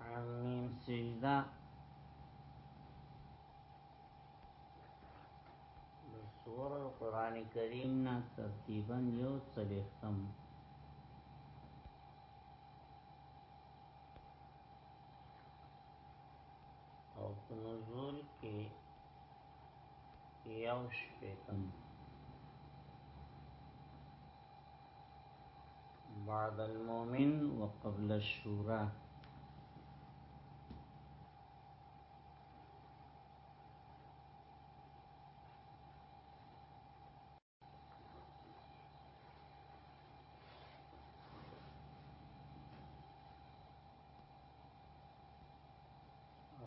حمیم سجده سور قرآن کریم نا ترتیبا یو صلیختم او نزول کې یو شپیتم بعد المؤمن وقبل الشورى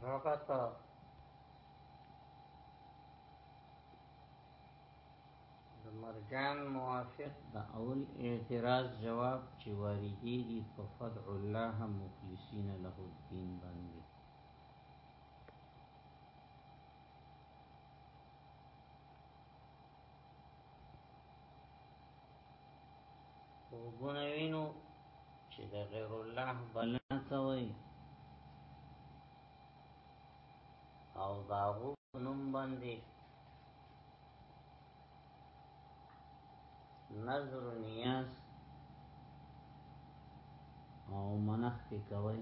فقط د مرجان موافق د اول اعتراض جواب چې واردېږي په فدع الله مخلصین له الدين باندې خوبونه وینو چې د غیر الله بلنه کوي او باغو نوم باندې نظر و نیاز او منخ کی کوئی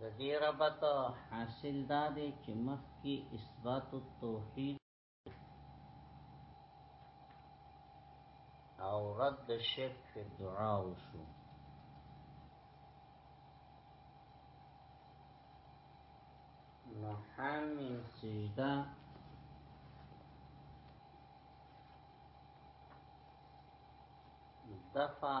د دې ربط حاصل دا دی چې مخکې اثبات التوحید او رد شرک په دعا وشو نو حامین سجده دفع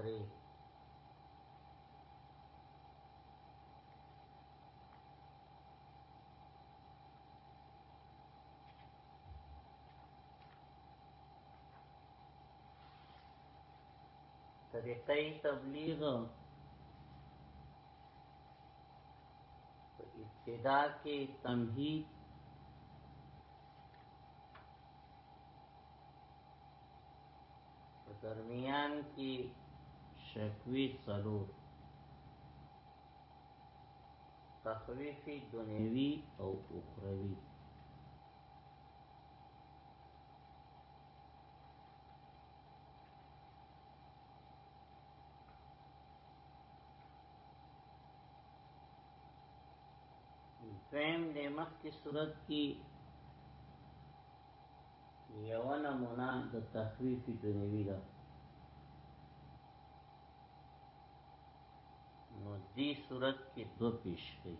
درې طریقې تبلیغ ابتدا کې تمهید درمیان کی شکوی څلور تخویف دنیوی او اخروی دویم د مخ کی صورت کی یوه نمونه د تخویف دنیوی ده نو دی صورت کې دو پیش کړي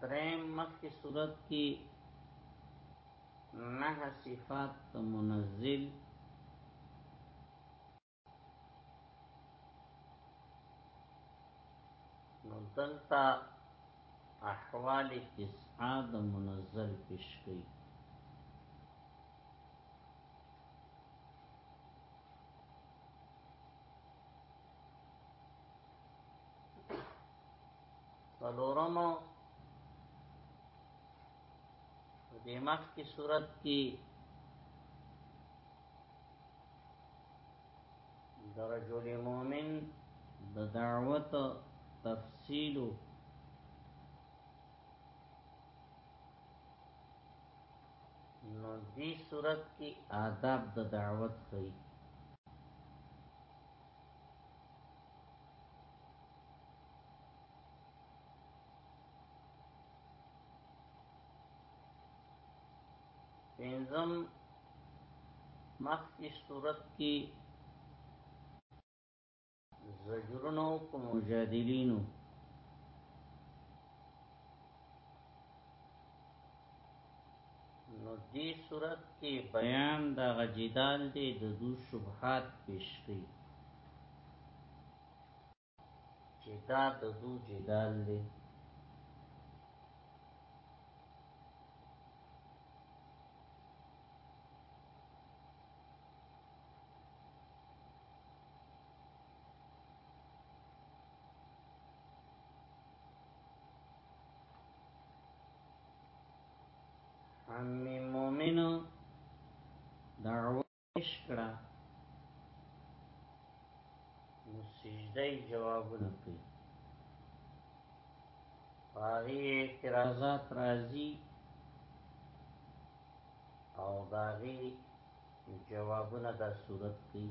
درم مخی صورت کی نه صفات منزل نو دلته احوال تسعه د منزل پیش کړي سلورم د مخ کی صورت کی درجل مومن د دعوت تفصیل نو دی صورت کی آداب د دعوت خی پنځم مخکې صورت کې زجرونو په مجادلینو نو دې صورت کې بیان د غجدال دې د دو شبهات پیش کړي چې دا د دو جدال دی اشکړه نو سجده جوابونه کوي هغه اعتراضات راځي او داغي جوابونه د صورت کوي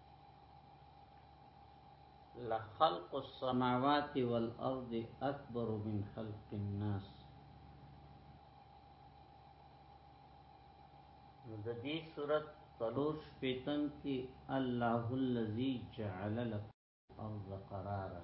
لخلق السماوات والارض اکبر من خلق الناس نو د دې صورت تلور شپیتم کې الله الذي جعل لكم الارض قرارا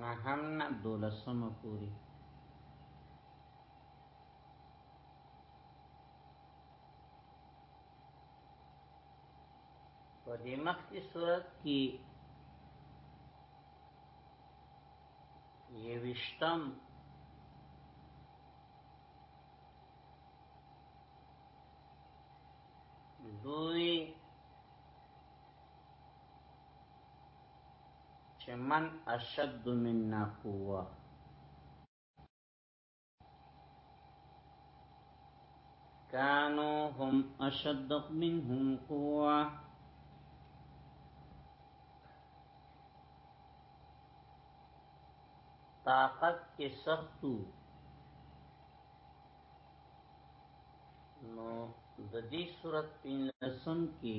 نهم نه دولسم پوری په دې مخ کی صورت کی یوشتم دوی چه من اشد منا قوه کانو هم اشد منهم قوه طاقت کې سختو نو د دې صورت په لسم کې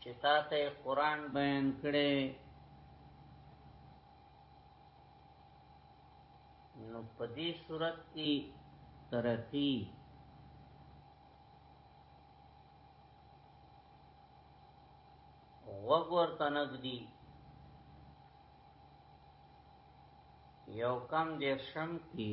چې تا ته قران بیان کړي نو په دې صورت کې ترقی وګور تنګدي یو کم دې شم کې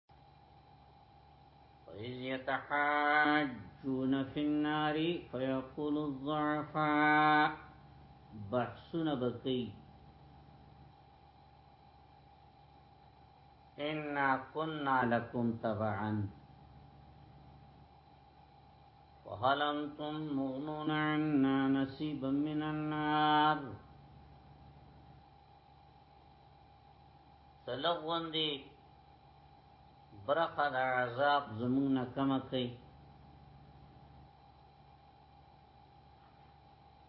يَتَحَاجُّ يحثون في النار فيقول الضعفاء بحثون بكي إنا كنا لكم تبعا وهل أنتم مغنون عنا نسيبا من النار تلغون دی برخه د عذاب زمونږ نه کم کوي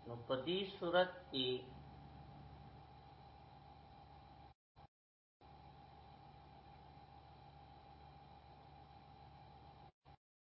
نو په دې صورت کې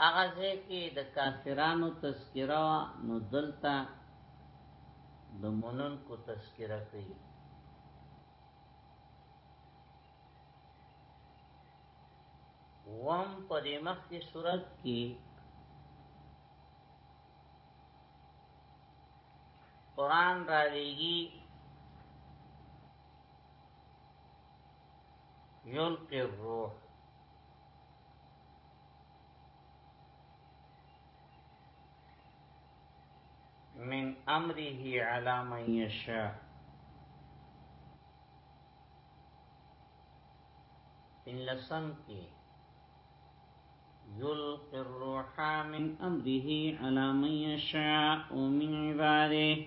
هغه ځکه د کافرانو تذکره وا نو دلته د مونن کو تذکره کوي وام په دې مخ کې صورت کې قران راویږي یلقی الروح من امره على من يشاء ان لسم کی يلقي الروح من امره على من يشاء من عباده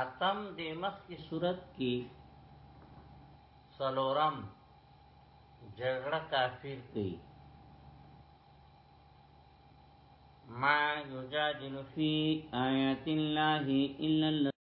اتم د مخ کی صورت کی سلورم جګړه کافر کوي ما یجادل فی آیات الله الا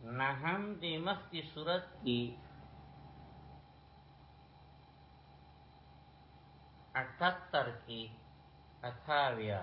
نه هم د مخ کی صورت کی اٹھتر کی اٹھاویا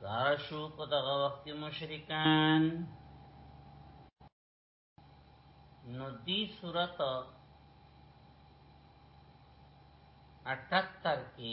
کاشو په دغه وخت مشرکان نو دی صورت 78 کې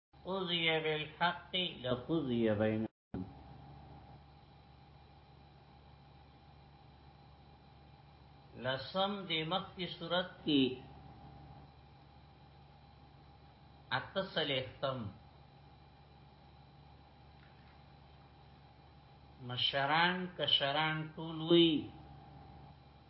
قضی بالحق لقضی بین لسم دی مخ کی صورت کی اتصل اختم مشران کشران ټول وی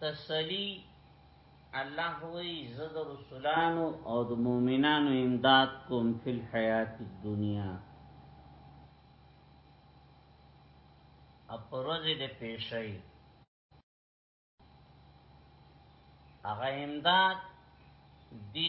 تسلی الله وی زد رسولانو او د مؤمنانو امداد کوم فی الحیات الدنیا اپروز د پیشی هغه امداد دی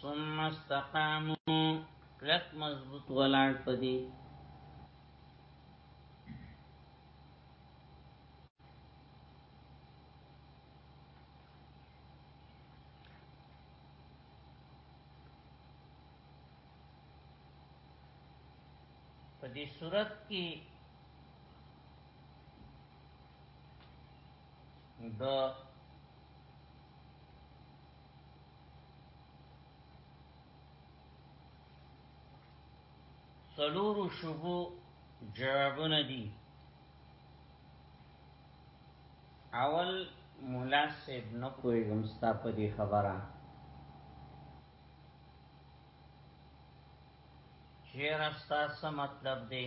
ثم استقامو کلک مضبوط ولاړ پدی پدی صورت کی د سلورو شبو جوابونه دي اول مولا صاحب نو کوی غمستا په دې خبره چیرستا څه مطلب دی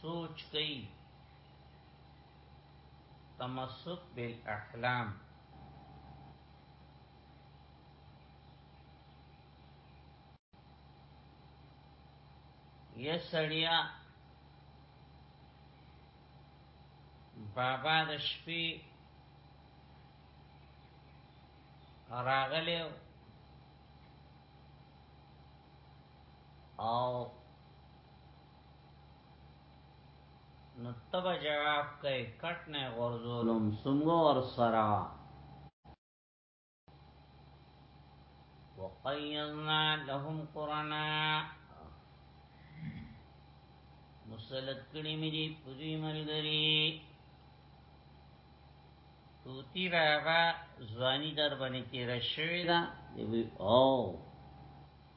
سوچ کئی تمسک بالاحلام یا سړیا بابا د شپې راغلی او نو تبا جواب کئی کٹ نے غرزولم سنگو ور سرا وقیضنا لهم قرنا مسلط کڑی می دی پدوی ملگری توتی بابا زوانی در بانی تیرا شوی دا دیوی او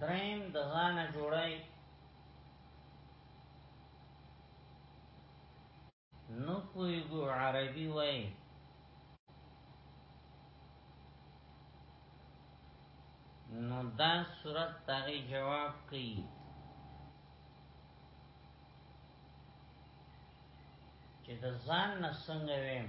دریم د ځانه جوړای نو پویګو عربي وای نو دا صورت تاغی جواب کئی چې د ځان نه څنګه ویم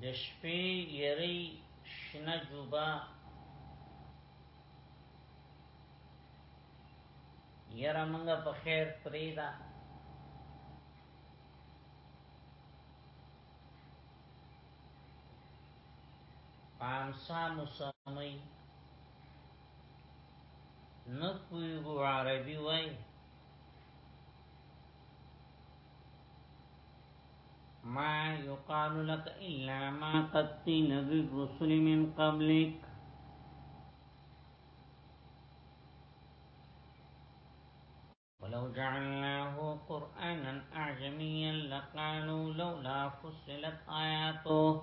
د شپې یری شنه جوبا یره منګه په خیر پریدا پانسا مسمی نه پویګو عربي وای ما يقال لك إلا ما قد قيل بالرسل من قبلك ولو جعلناه قرآنا أعجميا لقالوا لولا فصلت آياته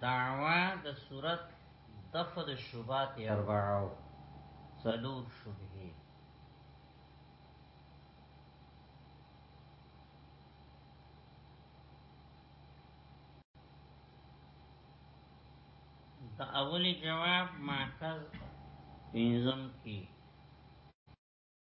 دعوا د صورت دفع د شبات اربعو سلور شبهه د اولی جواب معکز پینزم کی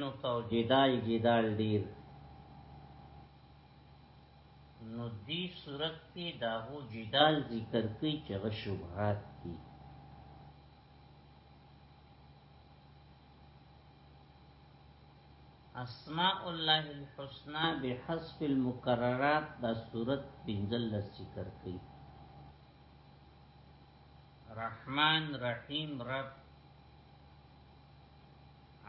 نو تو جدای جدال ډیر نو دی صورت کې داغو جدال ذکر کوي چې غ شبهات دي اسماء الله الحسنى بحذف المكررات دا صورت بنزل ذکر کوي رحمان رحیم رب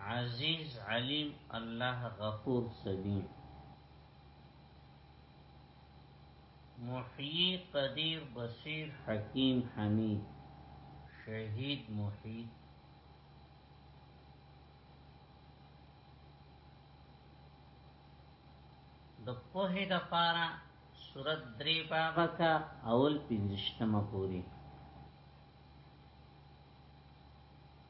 عزیز علیم الله غفور سميع محیی قدیر بصیر حکیم حمید شهید محیی د په د پارا سورت درې بابا کا اول پنځشتمه پوری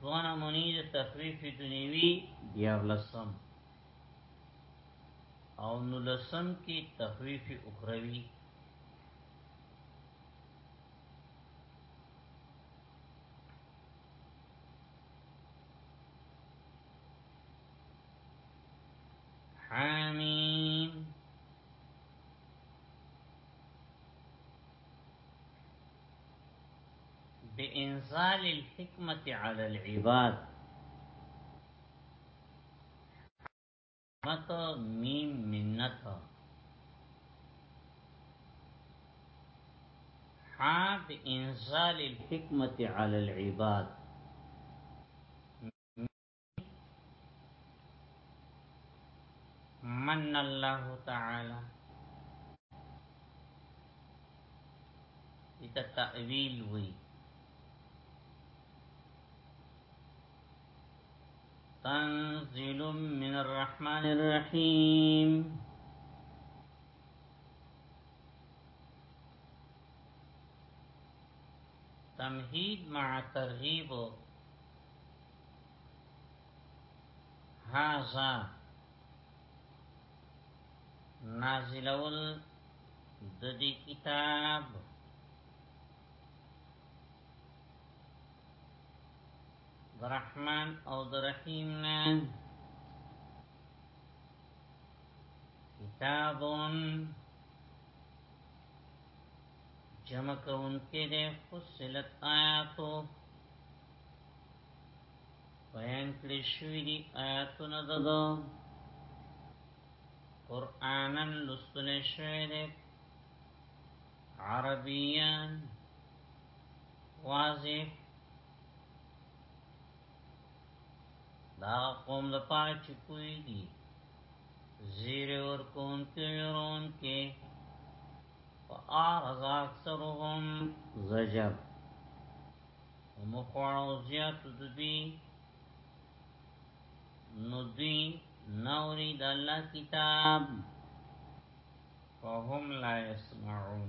دوانه منی د تخفیف دنیوی دیار لسم او نو لسم کی تخفیف اخروی حامیم بإنزال الحكمة على العباد مت من منت حاب انزال الحكمة على العباد من الله تعالى إذا تأويل وي تنزل من الرحمن الرحيم تمهيد مع ترهيب هازا نازلول د دې کتاب رحمان او رحیم نه کتابون جمع کون کې ده فصلت آیاتو بیان کړی شوی دی آیاتونه دغه قرآنن لستل شوی دی عربیان واضح دا قوم د پاره چې کویږي زیر ور کون کې رون کې فآرز اکثرهم زجر ومخوانو زیاد دوی نو دوی نوری د الله کتاب فهم لا يسمعون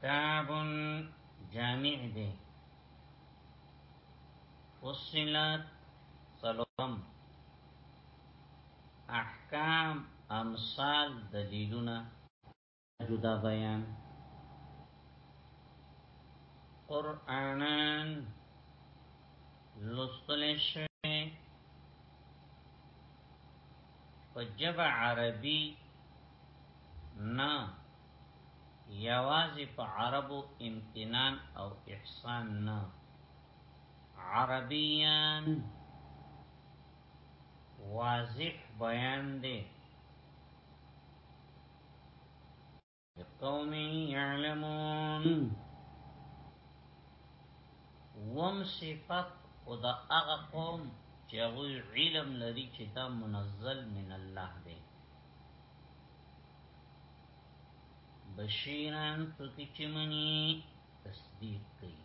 کتاب جامع دی فصلت سلام احکام امثال دلیلونه جدا بیان قرآنان لستلش په ژبه عربي نه یوازې په عربو امتنان او احسان نه عربیان واضح بیان دی قوم يعلمون وم صفت او دا هغه قوم چې هغه علم لري چې دا منزل من الله دی بشیران پکې چې منی تصدیق کوي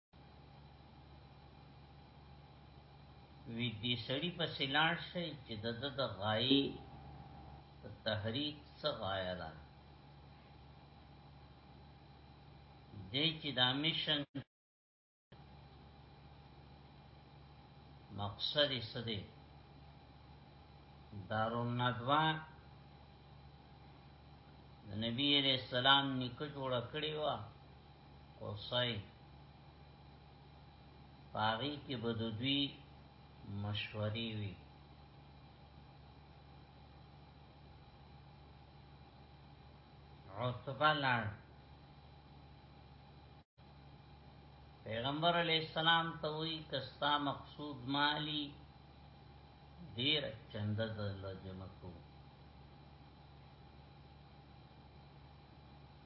وی دې سړی په سلاړ شي چې د د غایې تحریک څه غایه ده دې چې دا میشن مقصد یې څه دی دارون ندوا د نبی علیہ السلام نیکه جوړ کړی و قصي پاغي کې بدوی مشورې وي عتبه لار پیغمبر علیہ السلام ته وی کستا مقصود مالی دیر چند د لجمکو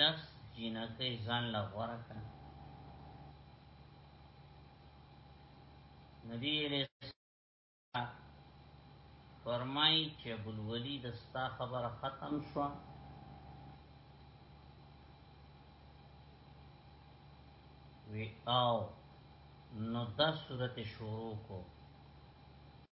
لفظ جنکی ځان لغوره کړ نبی علیہ السلام فرمای چې ابو الولید ستا خبره ختم شو وی او نو دا صورت شروع کو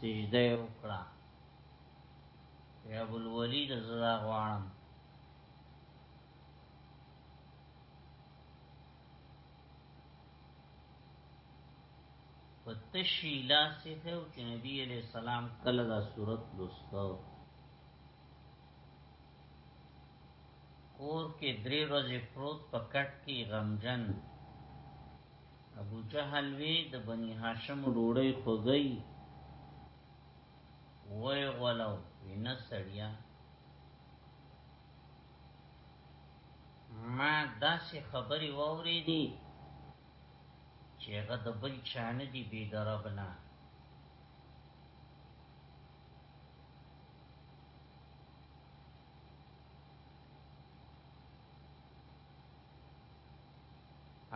سجده وکړه یا ابو الولید زدا غوانم پتشی لاسی خیو چه نبی علیہ السلام کل دا صورت لستو کور کې درې ورځې پروت په کټ کې غمجن ابو جهل وی د بنی هاشم ډوړی خوګی وای غولو وینا سړیا ما داسې خبرې وورې دي چې هغه د بل چانه دی بی دربنا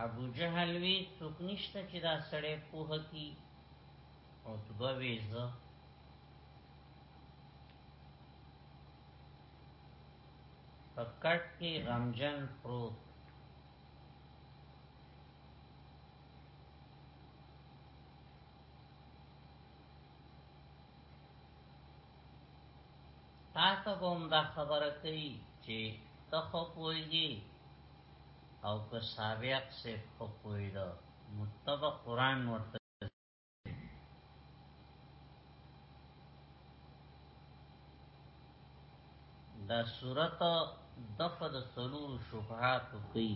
ابو جهل وی څوک نشته چې دا سړی پوه کی او تبا وی زه په کټ کې غمجن پروت تاسو به هم دا خبره کوي چې ته خو پوهیږي او که سابق سه خو پوهیږي متبع قران ورته دا صورت دفع د سلور شبهات کوي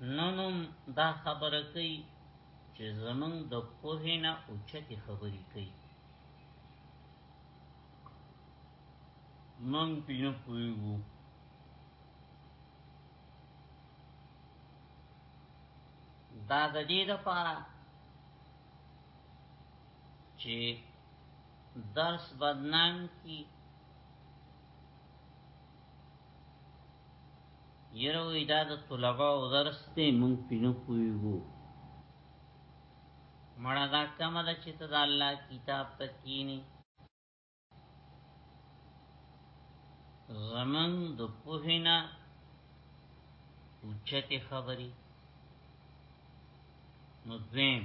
ننم دا خبره کوي چې زمون د پوهې نه اوچتي خبرې کوي مونږ پینې پویو دا د دې لپاره چې درس بدنام کی یره وی دا د طلبه او درس ته مونږ پینو پویګو مړه دا کم ده چې ته د الله کتاب ته کینی زمن د پوهینا اوچته خبري نو دویم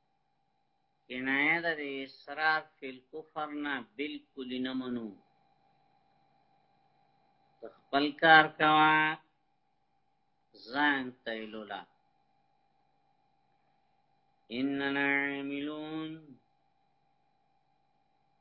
کنایه ده د اسرار فی الکفر نه بالکل نه منو خپل کار کوا ځان تیلولا اننا عاملون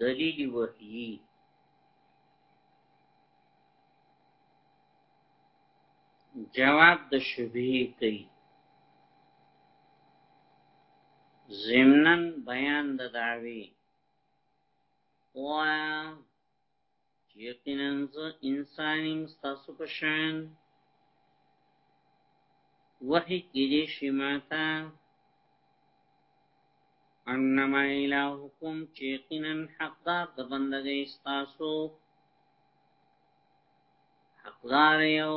دلیل وحیی جواب د شبهه کوي ضمنن بیان د دعوی وایا چې یقینا زه انسان یم ستاسو په شان وحی کېدې شي ماته انما الهکم چې یقینا حقدار د بندګۍ ستاسو حقدار یو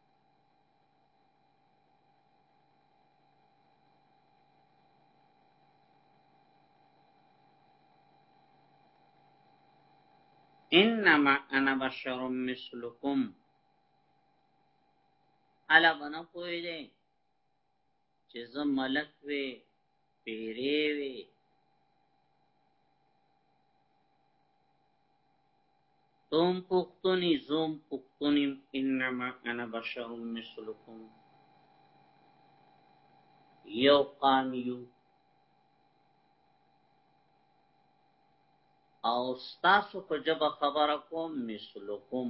انما انا بشر مثلكم الا بنا پوی دی چې زه ملک وې پیرې وې توم پختونی زوم پختونیم انما انا بشر مثلکم یو قام یو او ستاسو په جبه خبره کوم مثلکم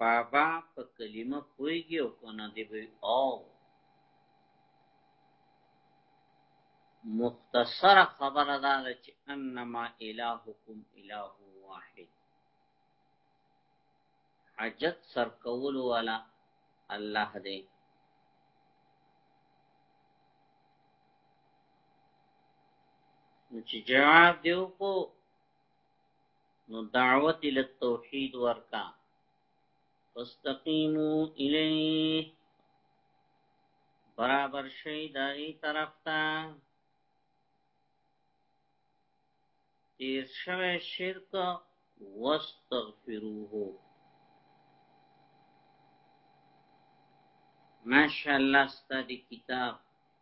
بابا په کلمه پويږي او کنه دی به او مختصره خبره دا ده چې انما الهکم اله واحد حاجت سر کول والا الله دی نو چې جواب دیو کو نو دعوت الى التوحید ورکا فاستقیمو الیه برابر شي دای طرف ته تیر شوه شرک واستغفروه ماشاءالله ستاسو کتاب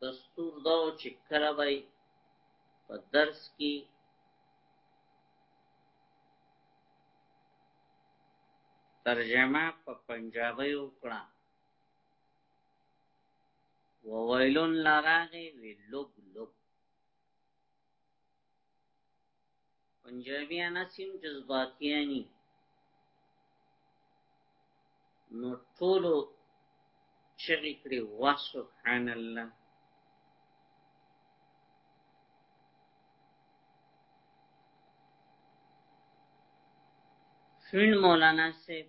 دستور دا چې کله به په درس کې ترجمه په پنجابی وکړه وویلون لراغی وی لوگ لوگ پنجابیان اسیم جذباتیانی نو ټولو چغې کړې واه سبحان الله فین مولانا صاحب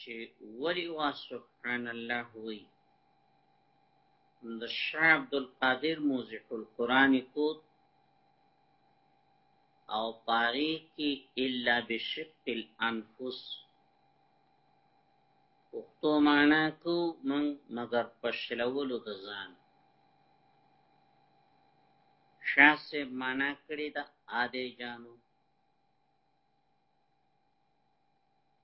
چې ولی وا سبحان الله وی د شاه عبد القادر موزح القرآن کوت او پاری کی الا بشق الانفس پختو معنا کو من مگر پشلولو د ځان شاه سے معنا کړی د آده جانو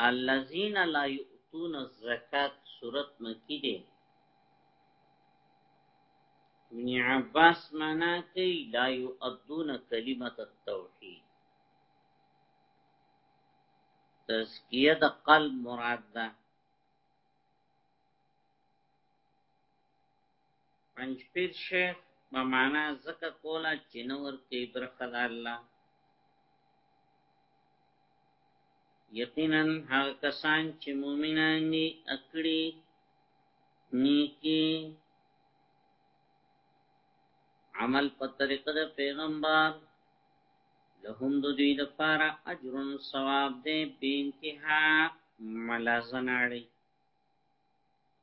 الذين لا يؤتون الزکات صورت مکی دی ابن عباس معنا کوي لا يؤدون کلمه التوحید تزکیه د قلب مراد ده پنځپیر شیخ په معنا ځکه کوله چې نه ورکوي برخه د الله یقینا هغه کسان چې مؤمنان دي اکړي نیکی عمل په طریقه د پیغمبر لهم دو دوی د پاره اجر ثواب دې بے انتها ملازناړي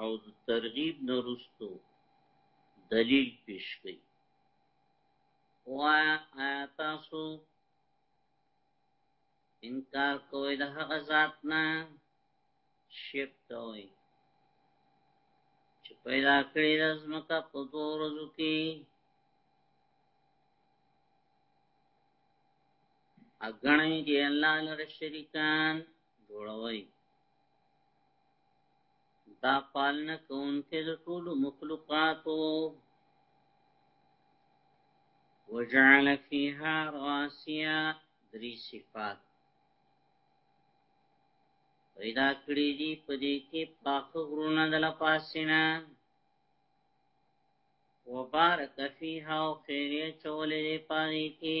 او د ترغیب نه رستو دلیل پیش کړي وایا تاسو انکار کوئ د هغه ذات نه شرک کوئ چې پیدا کړی د ځمکه په دوه ورځو کې اګنې دی الله لره شریکان جوړوي دا پالنه کوونکې د ټول مخلوقاتو وجعل فيها رواسيا دري صفات پیدا کړی دي په دې کې پاک غرونه د لپاسینا وبارک فیها او خیره چولې پاږي کې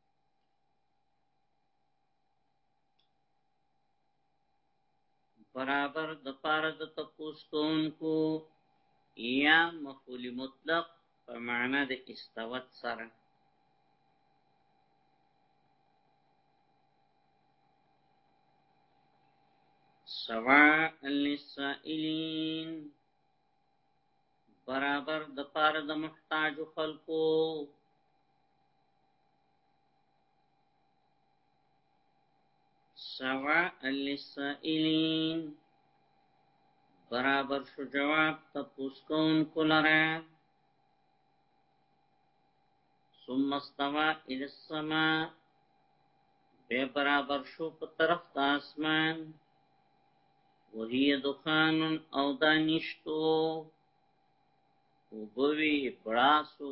برابر د پاره د تپوس کوونکو یا مفعول مطلق په معنا د استوت سره سواء للسائلین برابر د پاره د محتاج خلکو سواء للسائلین برابر شو جواب تپوس کون کلره ثم استوى الى السماء به برابر شو په طرف د اسمان وهي دخان او دانشتو وبوي براسو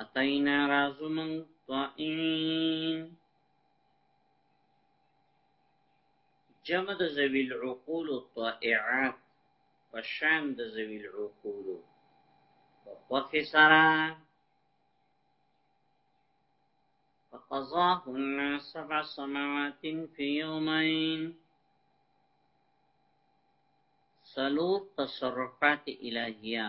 اتینا رازو من طائین جمد زوی العقول الطائعات پشان د زوی العقول وقف سرا فقضاهن سبع سماوات في يومين سلور تصرفات الهیه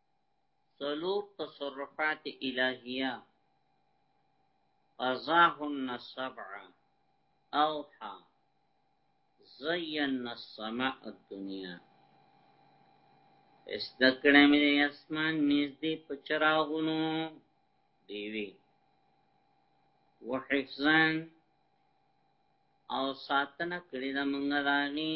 څلور تصرفات الهیه قضاهن السبع اوحا زینا السماء الدنیا اس دکړه مې اسمان نږدې په چراغونو دیوی وحفظان او ساتنه کړی دا مونږه داغي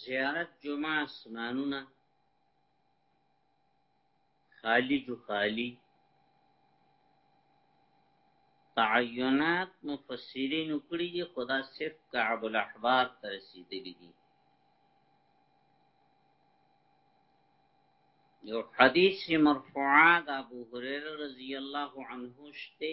زیارت جمعه سنانونه خالی جو خالی تعینات مفسرین کړی دی خدا صرف کعب الاحبار ته رسیدلی دی یو حدیث مرفوعه د ابو هريره رضی الله عنه شته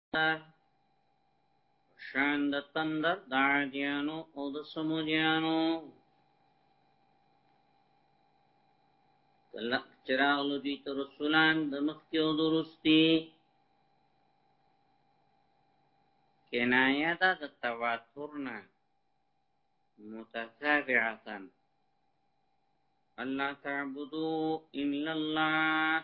شان د تندر د عادیانو او د سمودیانو کله چراغ لدی تر رسولان د مخکی او درستی کنایه دا د تواترنا متتابعتا الله تعبدو الا الله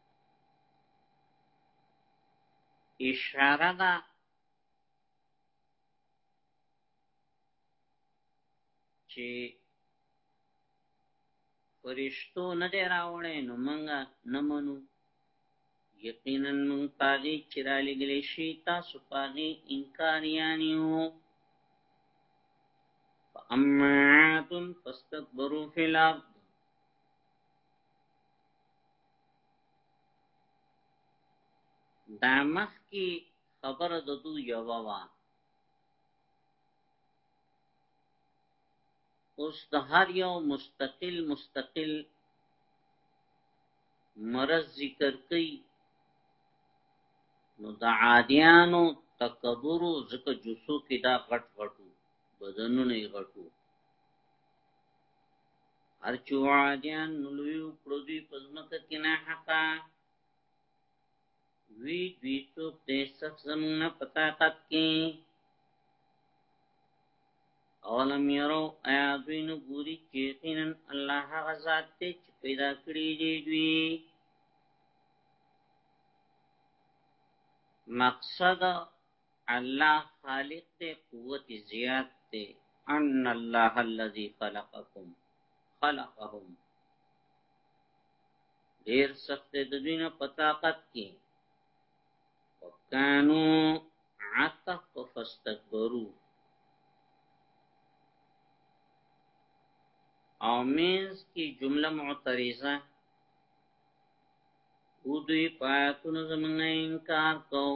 اشاره ده چې فرشتو نه دی راوړی نو مونږه نه منو یقینا مونږ پاغي چې را لګلې شي تاسو پاغي انکار یاني یو فاما عاد فاستكبروا في الارض دا مخ کی خبر د دو یوا وا اوس د هر یو مستقل مستقل مرض ذکر کوي نو د عادیانو تکبر زکه جوسو کې دا غټ غټو بدنونه یې غټ وو هر چو عادیان نلوی وکړو دوی په ځمکه کې نه حقا وی دوی څوک دې سخت زمونږ نه په طاقت کې اولم یرو ایا دوی نو ګوري چې یقینا الله هغه ذات دی چې پیدا کړی دی دوی مقصد الله خالق دې قوت زیات دې ان الله الذي خلقكم خلقهم ډیر سخت د دوی نه په طاقت کې وکانو عطف فاستكبروا او مینس کی جمله معترضه او دوی پاتونو زمنګ انکار کوو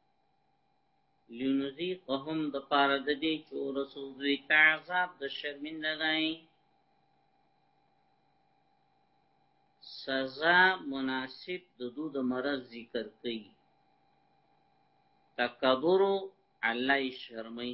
لنذيقهم د پاره د دې چې ورسو دوی ته عذاب د شرمنده دی سزا مناسب د دو د مرض ذکر کوي تکبر الله شرمي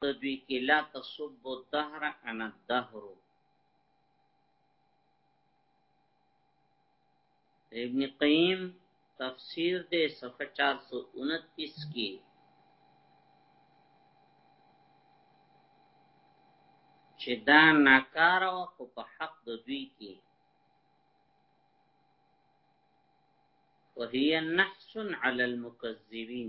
ته دوی کې لا تصب الدهر انا الدهر ابن قیم تفسیر دے صفحہ 429 کی چې دا ناکار او خو په حق د دوی کې وهي نحس على المكذبين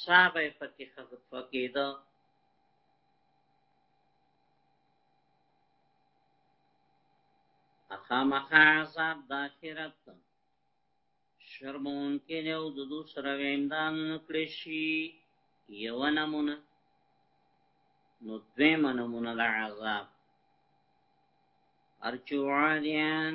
ساه به پکې خوږېده خامخا عذاب د آخرت شرمون کې یو د دو سره ویندان نکړي شي یو نمونه نو دویم نمونه د عذاب ارچو عالیان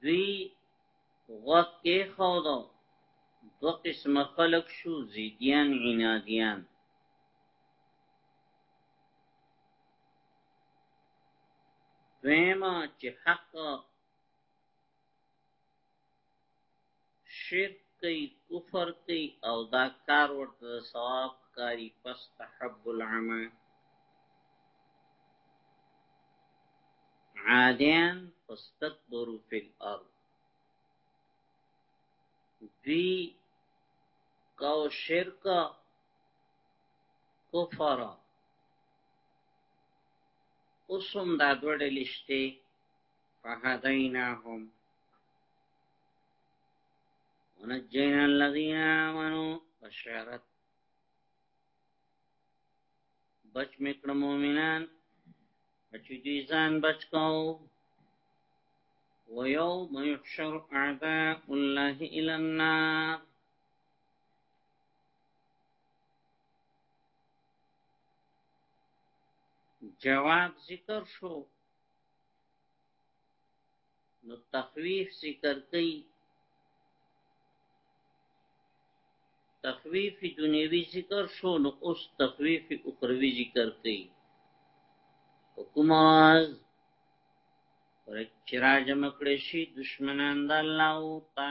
دوی غوږ کې خودو دو قسم خلق شو زیدیان عنادیان دویمه چې حق شرک کوي کفر کوي او دا کار ورته ثواب کاری پس تحب العمل عادیان فاستكبروا في الارض دوی کو شرک کفر اوسم دا دوړلشته فهدیناهم ونجينا الذين آمنوا بشارت بچ مکړ مومنان چې دوی ځان بچ کاو ويوم يحشر اعداء الله الى النار جواب ذکر شو نو تخویف ذکر کوي تخویف دنیوی ذکر شو نو اوس تخویف اخروی ذکر کوي حکماز ورچراج مکړشی دشمنان د الله او تا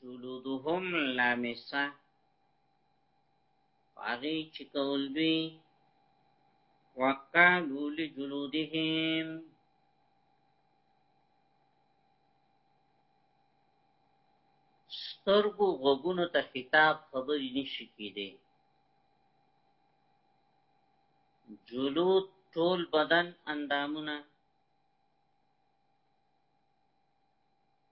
جلودهم لامسه پاغی چې کول دوی وقالو لجلودهم سترګو غوګونو ته خطاب خبرې نشي کېدی جلود ټول بدن اندامونه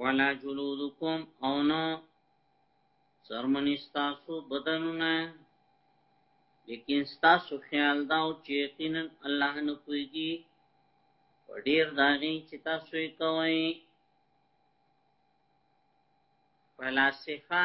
ولا جلودکم او نو سرمنی ستاسو بدنونه لیکن ستاسو خیال داو چې یقینا الله نه پويږي په ډیر داغي چې تاسو یې کوئ فلاسفه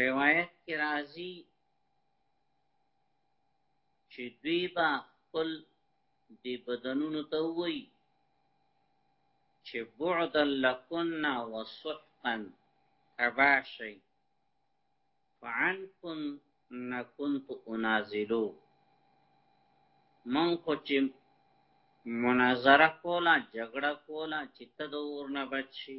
روایت کې راځي چې دوی به خپل د بدنونو ته وای چې بعد لکن وسحقا تباشي فعنكن نكنت انازلو من خو چې مناظره کوله جګړه کوله چې ته د اور نه بچي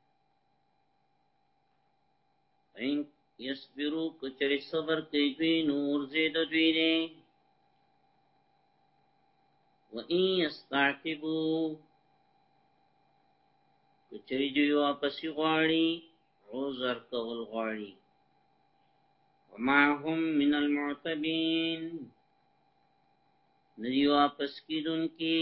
ان یصبرو کچری صبر کوي دوی نور زید دوی نه و ان یستعتبو کچری دوی واپس غواړي عذر کول غواړي وما هم من المعتبين ندی واپس کیدون کی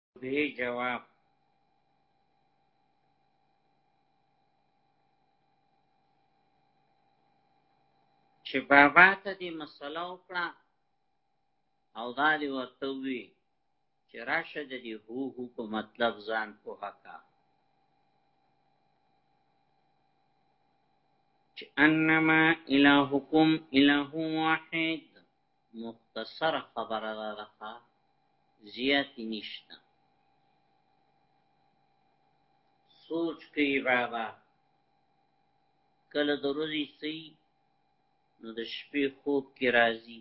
به جواب چې بابا ته دې مسله وکړه او دا دې ورته وی چې راشه د دې هو هو په مطلب ځان پوها کا چې انما الهکم اله واحد مختصر خبره ده لکه زیاتی نشته سوچ کوي بابا کله د ورځې سي نو د شپې خوب کې راځي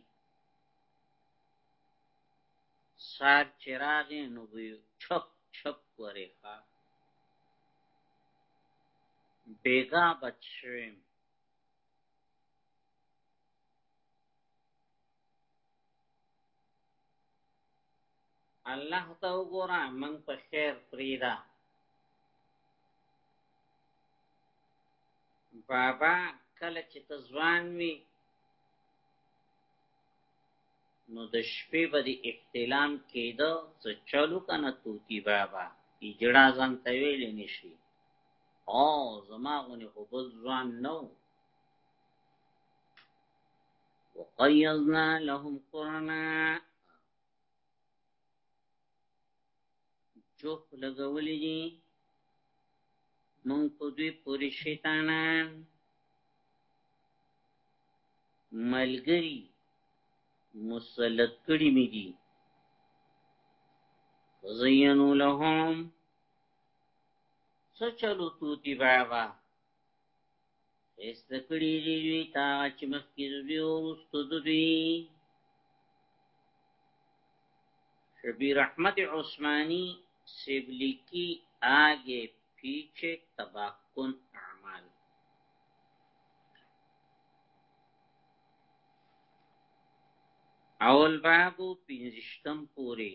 سار چراغ نو وي چپ چپ وره ښا بیگا بچویم الله ته وګوره من په خیر پریدا بابا کله چې ته ځوان وي نو د شپې به د احتلام کېده څه چلو کنه توتی بابا ایجړا ځان ته ویلې نشي او زما غونې خو بل ځوان نو وقيضنا لهم قرنا چوک لګولې دي مونږ په دوی پوری شیطانان ملګری مسلط کړی می دي زینو لهم سچلو توتی بابا ایست کړی دی دوی تا چې مخکې دوی ورستو دوی شبیر احمد عثماني سیبلی کی آگے پیچھے تباہ کن اعمال اول بابو پینزشتم پوری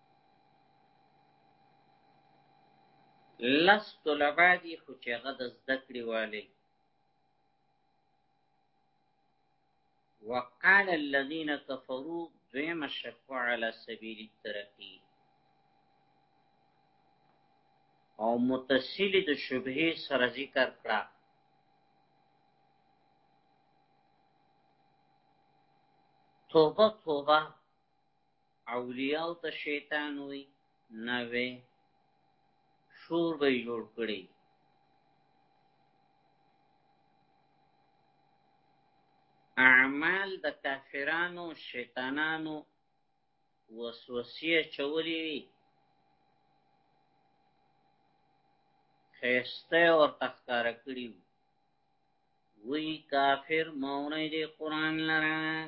لس طلبه دي خو چې هغه د زده کړې والي وقال الذين كفروا دویم شکو على سبيل الترقي او متصل د شبهه سره ذکر کړه توبه توبه اولیاو ته شیطان وی نه وی شور به جوړ کړي اعمال د کافرانو شیطانانو وسوسیه چولی وی خیسته اور تخکار کړیو وی کافر مونی دی قرآن لران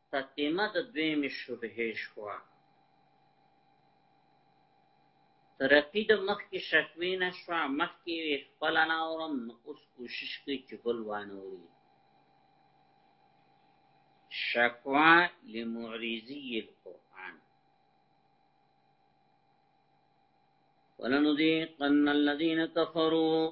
تتمه د دویمې شبهې شوه ترقی د مخکې شکوې نه شوه مخکې وې خپل نه اورم نو اوس کوشش کوي چې بل وانه اوري شکوا لمعرضی القرآن ولنذيقن الذين كفروا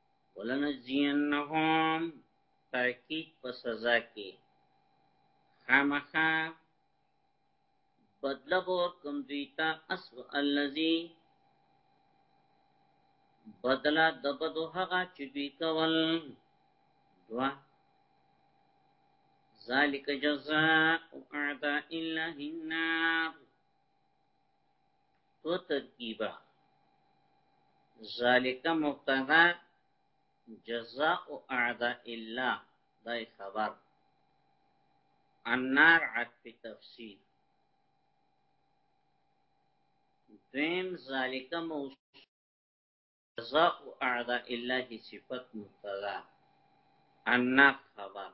ولنجینهم تاکید په سزا کې خامخا بدله بور کم دوی تا اسو الذی بدلا دبدو هغه چې دوی کول دوا ذالک جزاء اعداء الله النار تو ترکیبا ذالک مبتدا جزاء اعداء الله دای خبر النار عطف تفسیر دویم ذالک موصول جزاء اعداء الله صفت مبتدا الناس خبر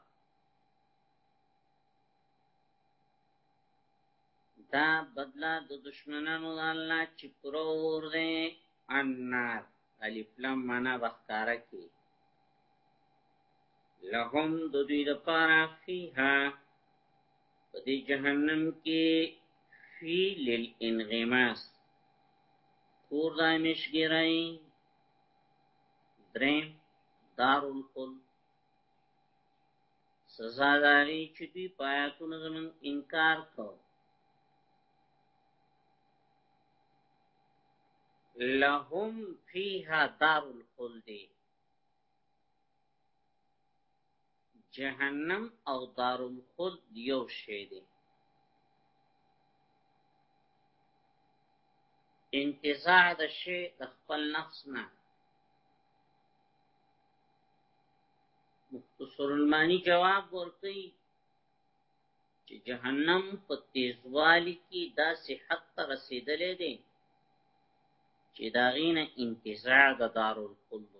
دا بدلا د دشمنانو د الله چې پرو ور دي النار الف لام معنا بخکارا کی لهم د دوی لپاره فیها په دې جهنم کې فی للانغماس کور د مشګرای درې دار الخل سزا داری چې دوی پایتونه زمون انکار کو لهم فیها دار الخلد جهنم او دارالخلد یو شی دی انتزاع د شی د خپل نفس نه مختصر المانی جواب ورکړي چې جهنم په تیزوالي کې دا صحت ته رسیدلې دي چې دا غینه انتزاع د دارالخلد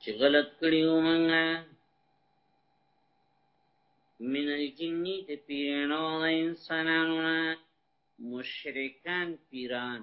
چې غلط کړی و منګه من الجنی د پیرانو د انسانانو نه مشرکان پیران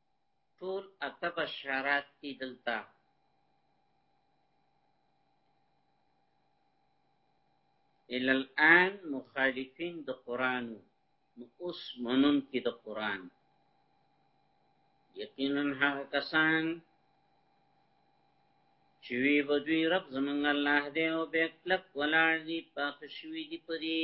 ټول اته بشارات دي دلته الى الان مخالفين د قران نو اوس منون کې د قران یقینا هغه کسان چې وی بدوی رب زمنګ الله دې او به کلک ولاړ دي پاک شوی دي پدی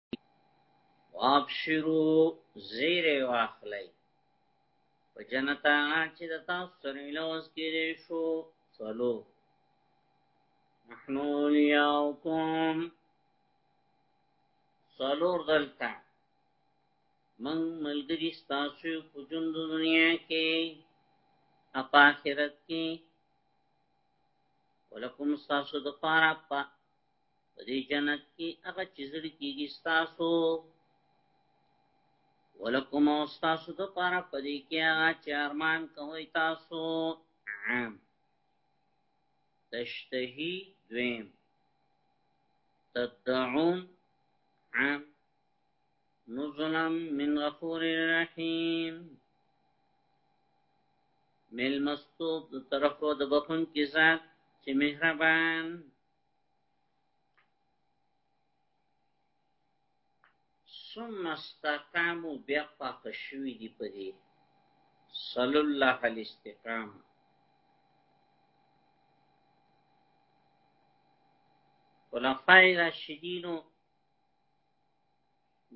وابشرو زیر واخلی و جنتا چی دا تاسو سر ملوز کیلی شو سلو نحنو لیاوکم سلور دلتا من ملګری ستاسو په ژوند دنیا کې اپ اخرت کې ولکم ستاسو د پاره په دې جنت کې هغه چې زړه کېږي تاسو ولکم او تاسو د پاره په دې کې هغه چې ارمان کوي تاسو عام تشتهي دویم تدعون عام نزلا من غفور رحیم مل مستوب طرفو د بخون کې ذات چې مهربان ثم استقامو بیا پاک شوی دی په دې صلی الله الاستقامه خلفای راشدینو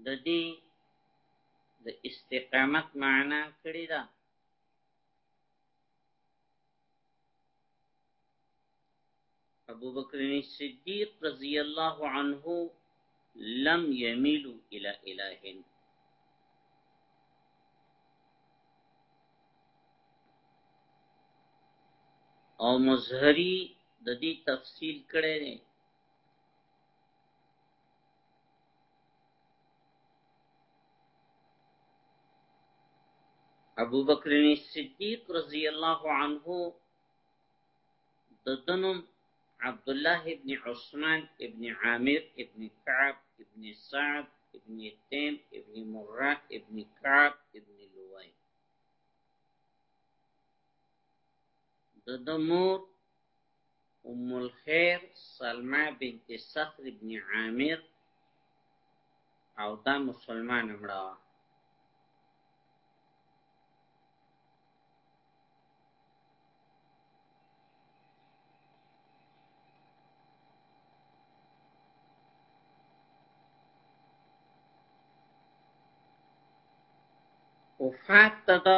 د دې د استقامت معنا کړی دا ابو بکر صدیق رضی الله عنه لم يميل الى اله او مظهری د دې تفصیل کړي ابو بکر صدیق رضی الله عنه د دنم عبد الله ابن عثمان ابن عامر ابن كعب ابن سعد ابن تيم ابن مرة ابن كعب ابن لوي د دمور ام الخير سلمہ بنت صخر ابن عامر او دا مسلمان امړه وفات ته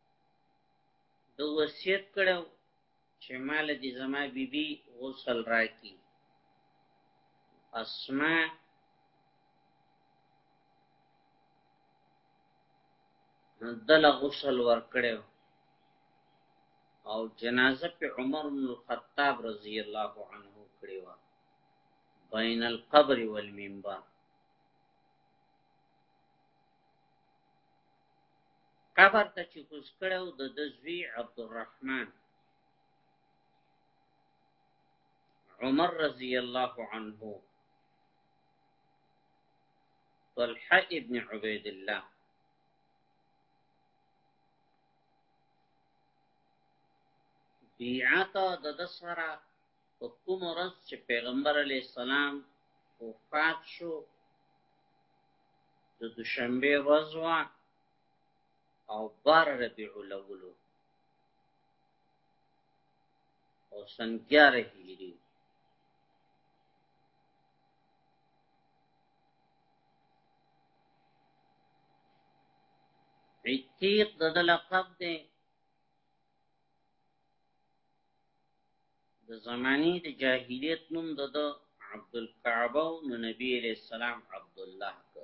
دو وصیت کړو چې مال دې زما بیبي غسل راکړي اسما دل غسل ورکړو او جنازه په عمر بن الخطاب رضی الله عنه کړی و بین القبر والمنبر قبر ته چې کوز کړو د د زوی عبدالرحمن عمر رضی الله عنه طلحه ابن عبید الله بیعت د د سره په کوم ورځ چې پیغمبر علی السلام وفات شو د دوشنبه ورځ وا او بار ربیع الاول او سن 11 هجری عتیق د لقب دی د زمانی د جاهلیت نوم د د عبد الکعبه او نبی علیہ السلام عبد الله کو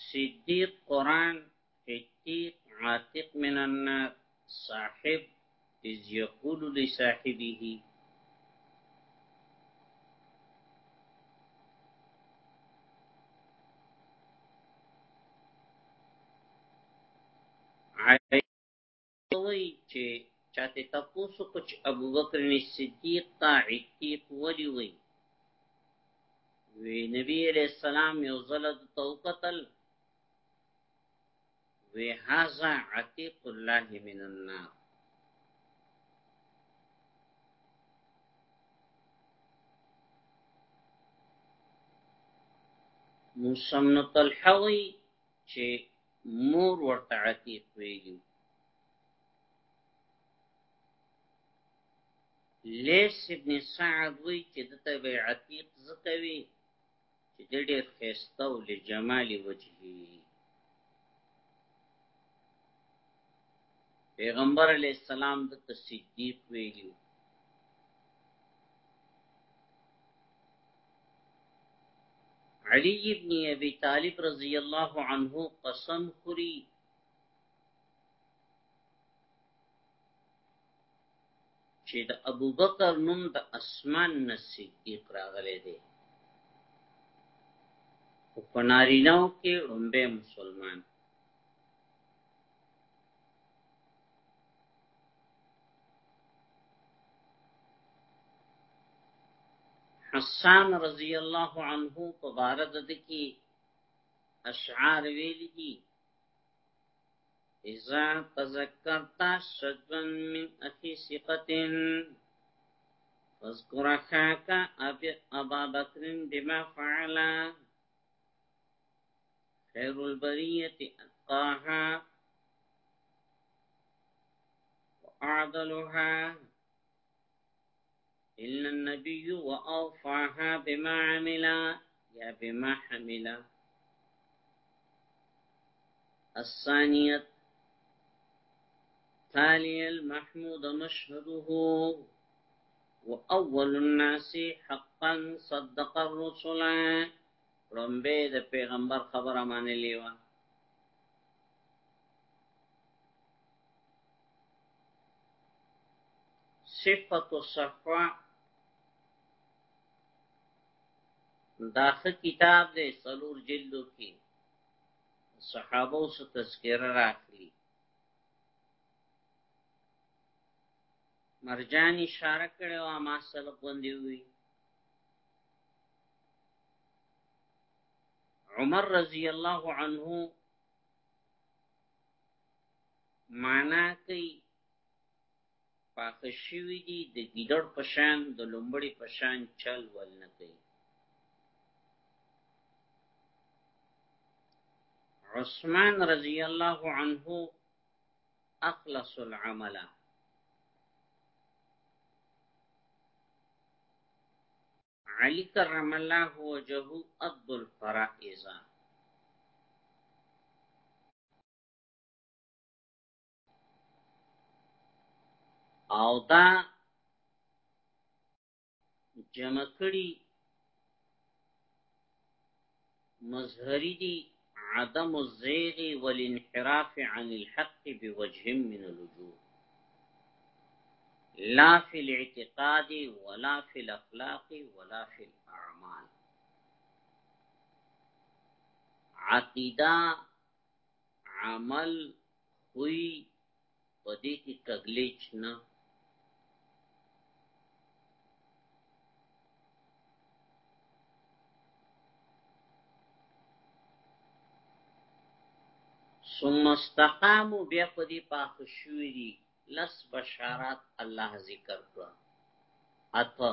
صدیق قران حقیق عاتق من النار صاحب اذ یقول لصاحبه وایي چې چاته تاسو کو چې ابوبکر صدیق ته عتیق ولي وي وی نبی علیہ السلام یو ځل د توکتل وی هاذا عتیق الله من النار مصنف الحوی چې نور ورته عتیق ویلی لیس ابن سعد وی چې د تبع عتیق زکوي چې د ډېر خسته او لجمال وجهي پیغمبر علی السلام د تصدیق ویلی علی ابن ابي طالب رضی الله عنه قسم خوري چې د ابو بکر نوم د اسمان نه صدیق راغلی دی او په نارینهو کې ړومبی مسلمان حسان رضی الله عنه په بار د دکی اشعار ویل دي اذا تذكرت شجا من اخي ثقه فاذكر خاك ابا بكر بما فعلا خير البريه اتقاها واعدلها إلا النبي وأوفعها بما عملا يا بما حملا الثانية تالي المحمود مشهده وأول الناس حقا صدق الرسل ړومبی د پیغمبر خبره مانلی وه صفت الصفا دا خ کتاب دے سلور جلدو کی صحابو سو تذکر راخلی مرجان اشاره کړو ما سلب غوندي وي عمر رضی الله عنه معنا کوي پاخه شوی دی د ګیدړ پشان د لومبړي پشان چل ول نه کوي عثمان رضی الله عنه اخلص العمل علی کرم الله وجهه اب الفرائض او دا جمع کړي مظهری دي عدم الزيغ والانحراف عن الحق بوجه من الوجوه لا في الاعتقاد ولا في الأخلاق ولا في الأعمال عقيدة عمل خوی په دې کې کګلیچ نه ثم استقامو بیا په دې پاخه شوی دي لس بشارات الله ذکر کړه اته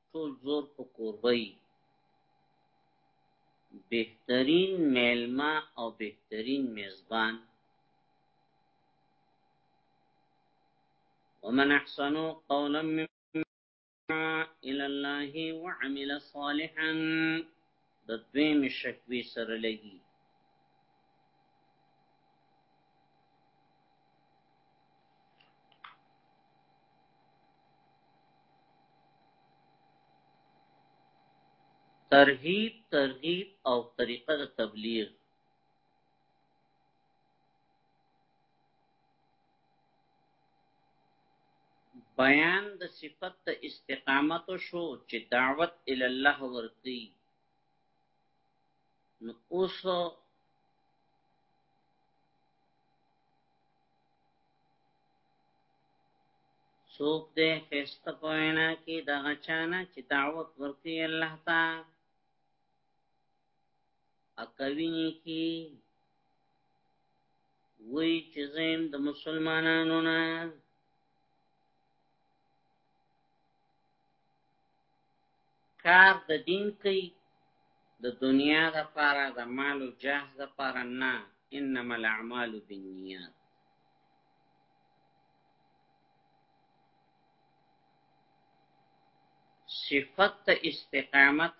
ټول زور په کوربۍ بهترین میلمه او بهترین میزبان ومن احسن قولا مما الى الله وعمل صالحا د دویمې شکوې سره لګي ترهیب ترغیب او طریقه د تبلیغ بیان د صفت د استقامت شو چې دعوت ال الله ورکی نو اوس څوک دې فیسته پوینا کې دغه چانه چې دعوت ورکی الله تعالی اکوینی کی وی چې زم د مسلمانانو نه کار د دین کوي د دنیا د پاره د مال او جاه د پاره نه انما الاعمال بالنیات صفت استقامت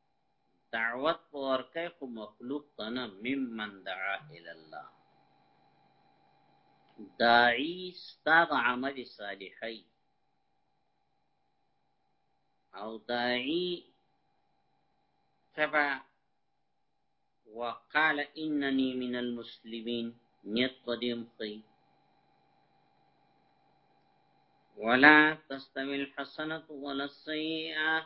دعوت په ورکه خو مخلوق تنه ممن دعا الى الله داعی ستاد عمل صالحی او داعی تبع وقال انني من المسلمين نیت قدیم خی ولا تستوي الحسنة ولا السيئة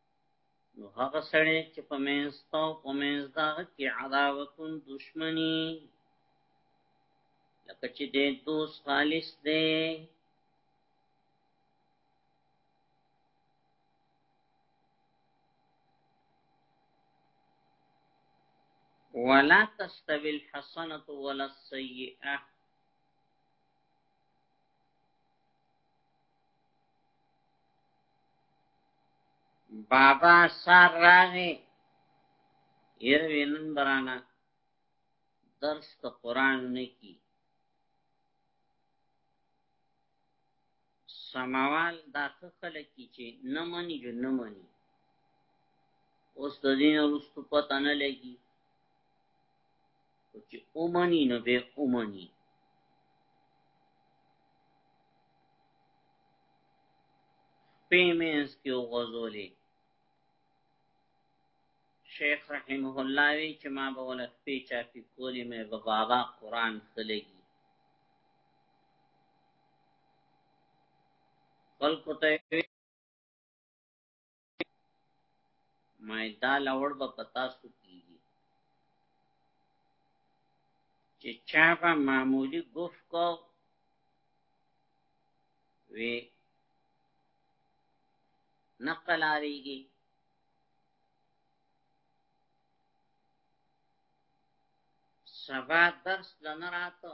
نو هغه سړی چې په منځ تاو په منځ دا کې عداوتون دشمنی لکه چې دې دوست خالص دی ولا تستوي الحسنه ولا السيئه بابا سار راغی یروی نن برانا درس ته قران نه کی سماوال دا خلک کی چې نه مانی جو نه مانی اوس د دین رستو پته نه لګي او چې اومني نو به اومني پیمنس کې وغزولې شیخ رحمه الله وی چې ما به ولخ پی چا پی کولی مې به بابا قران خلګي خلق ته ما دا لوړ به پتا سو کیږي چې چا به معمولی ګف کو وی نقل آریږي سبا درس لنراته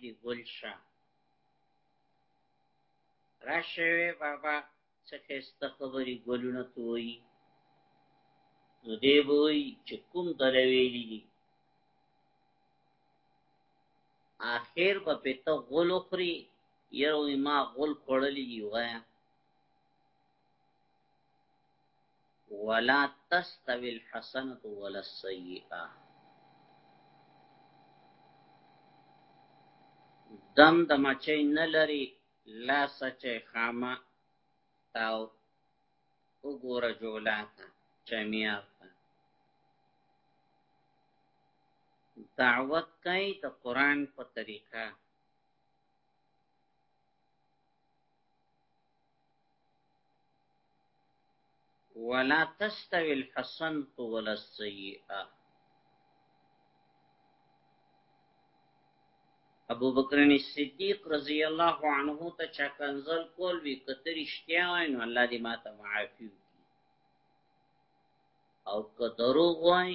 دی ګل شه راشه بابا څه خسته خبرې ګلونه توي نو دی وای چې کوم درویلی دي اخر به پته غول خوري یو ما غول خړلې دی وای ولا تستوي الحسنه ولا السيئه دم د مچي نه لري لا سچې خامه تاو وګوره جولا ته چمیار ته دعوت کوي د قران په طریقه ولا تستوي الحسنة ولا السيئة ابو بکر صدیق رضی الله عنه ته چا کنزل کول وی کتر اشتیا وای نو الله دې ماته معافي او که دروغ وای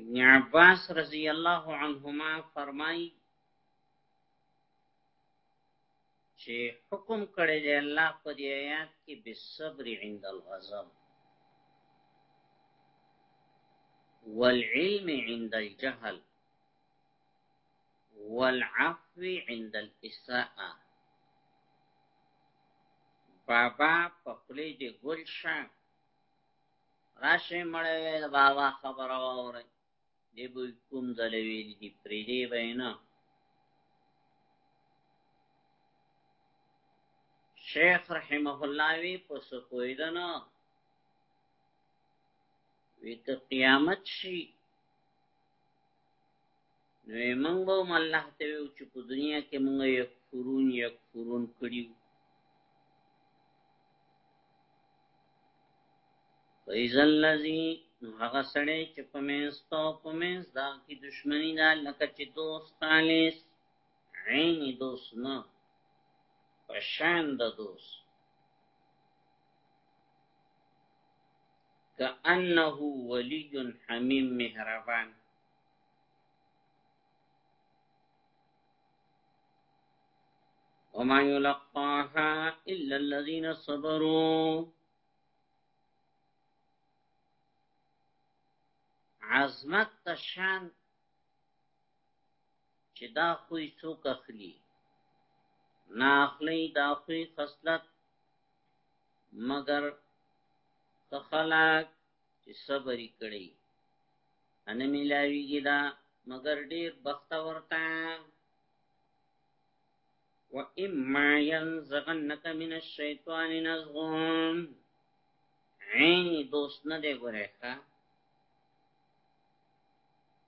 ابن عباس رضی الله عنهما فرمایي چې حکم کړی دی الله په دې آیات کې بالصبر عند الغضب والعلم عند الجهل والعفو عند الاساءه بابا په خلی دی ګل شه راشه مړې د بابا خبره وره دی به کوم دلوي دی پری دی وینا شیخ رحمه الله وی پس کویدنه وی ته قیامت شي نو موږ به هم الله ته ویو چې په دنیا کې موږ یو کفرون یو کفرون کړیو فیض اللذی نو هغه سړی چې په منځ ته او په منځ دا کې دشمنی دا لکه چې دوست خالص عینی دوست نه پشان د دوست کأنه ولی حمیم مهربان وما يلقاها إلا الذين صبروا عظمت تشان چې دا خوې څوک اخلي نا اخلي دا خوې خصلت مگر تخلاق چې صبر کړي ان ملاویږي دا مگر ډیر بخت ورته و اما ينزغنك من الشیطان نزغ عین دوست نه دی ګره ښا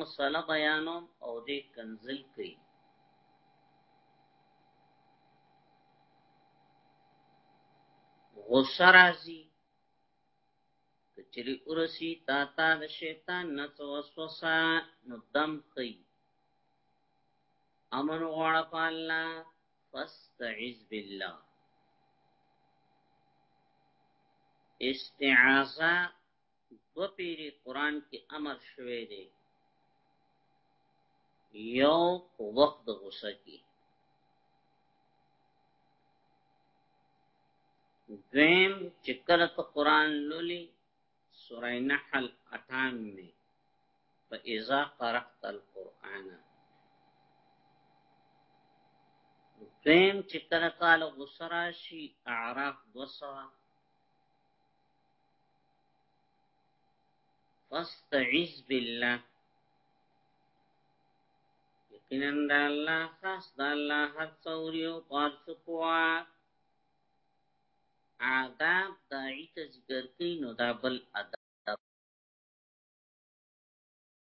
مسله بیانوم او دې کنزل کوي غصه راځي کچری ورسی تا تا د شیطان نه څه وسوسه نو دم خي امن غواړه په الله فاستعذ بالله استعاذہ دو پیری قرآن کې امر شوه دی یو په وخت د غوسه کې دویم چې کله ته قرآن لولي سوره نحل اتام می په اذا قرأت القرآن دویم چې کله تعالی غوسه راشي اعراف دوسه فاستعذ بالله یقینا د الله خاص د الله هر څوري او پار څکوا آداب دایته ذکر کین نو دا بل ادب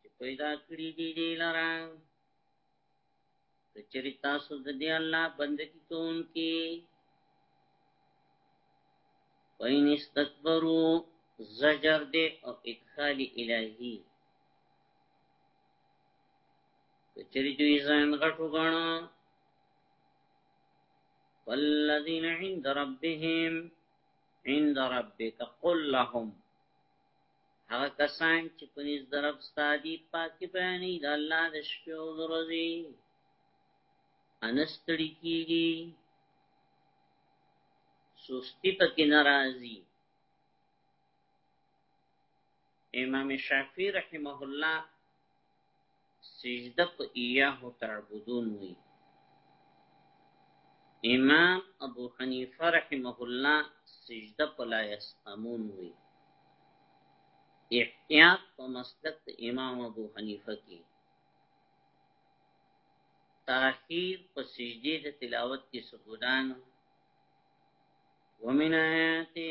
چې پیدا کړی دی دی لرا کچری تاسو د دی الله بندگی کون کی وین استکبرو زجر دے او ادخال الہی کچری دوی زین غټو غانا والذین عند ربهم عند ربک قل لهم هغه کسان چې په نس درب ستادي پاکي بیانې د الله د شپې او ورځې انستړي کیږي سستی پکې ناراضي امام شافعي رحمه الله سجده په ایاه تعبدون وی امام ابو حنیفه رحمه الله سجده په لا یسامون وی احتیاط په مسلک امام ابو حنیفه کې تاخير په سجدي د تلاوت کې سجودان ومن آیاته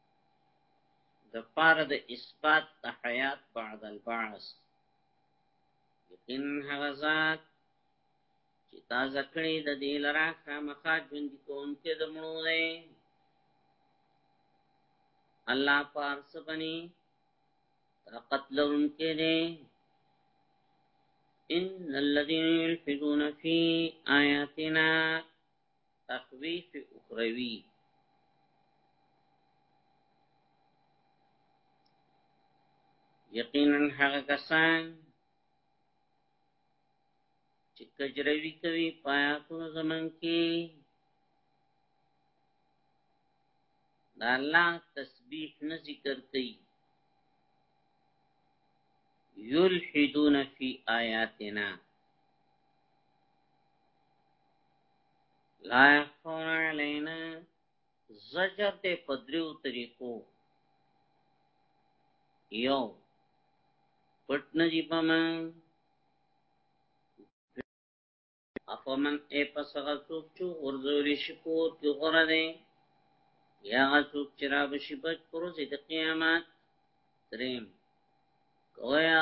د پاره د اثبات د حیات بعد البعث یقین هغه ذات چې تازه کړی د دې لرا خامخا ژوند کوم کې د مړو دی الله پارس بني طاقت لرون کې دی ان الذين يلحدون في آياتنا تخویف اخروی یقینا هغه کسان چې کجروي کوي پاتون زمن کې دا الله تسبیح نه ذکر کوي یلحدون فی آیاتنا لا يخون علينا زجر ته پدریو طریقو یو پټ نجی پما افمن اے پس هغه څوک چې ورزول شي پور کې غره دی یا هغه څوک چې را بشي بچ پروز د قیامت دریم کویا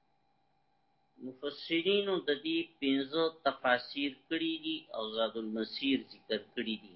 مفسرینو د دې پنځه تفاسیر کړي دي او زاد المسیر ذکر کړي دي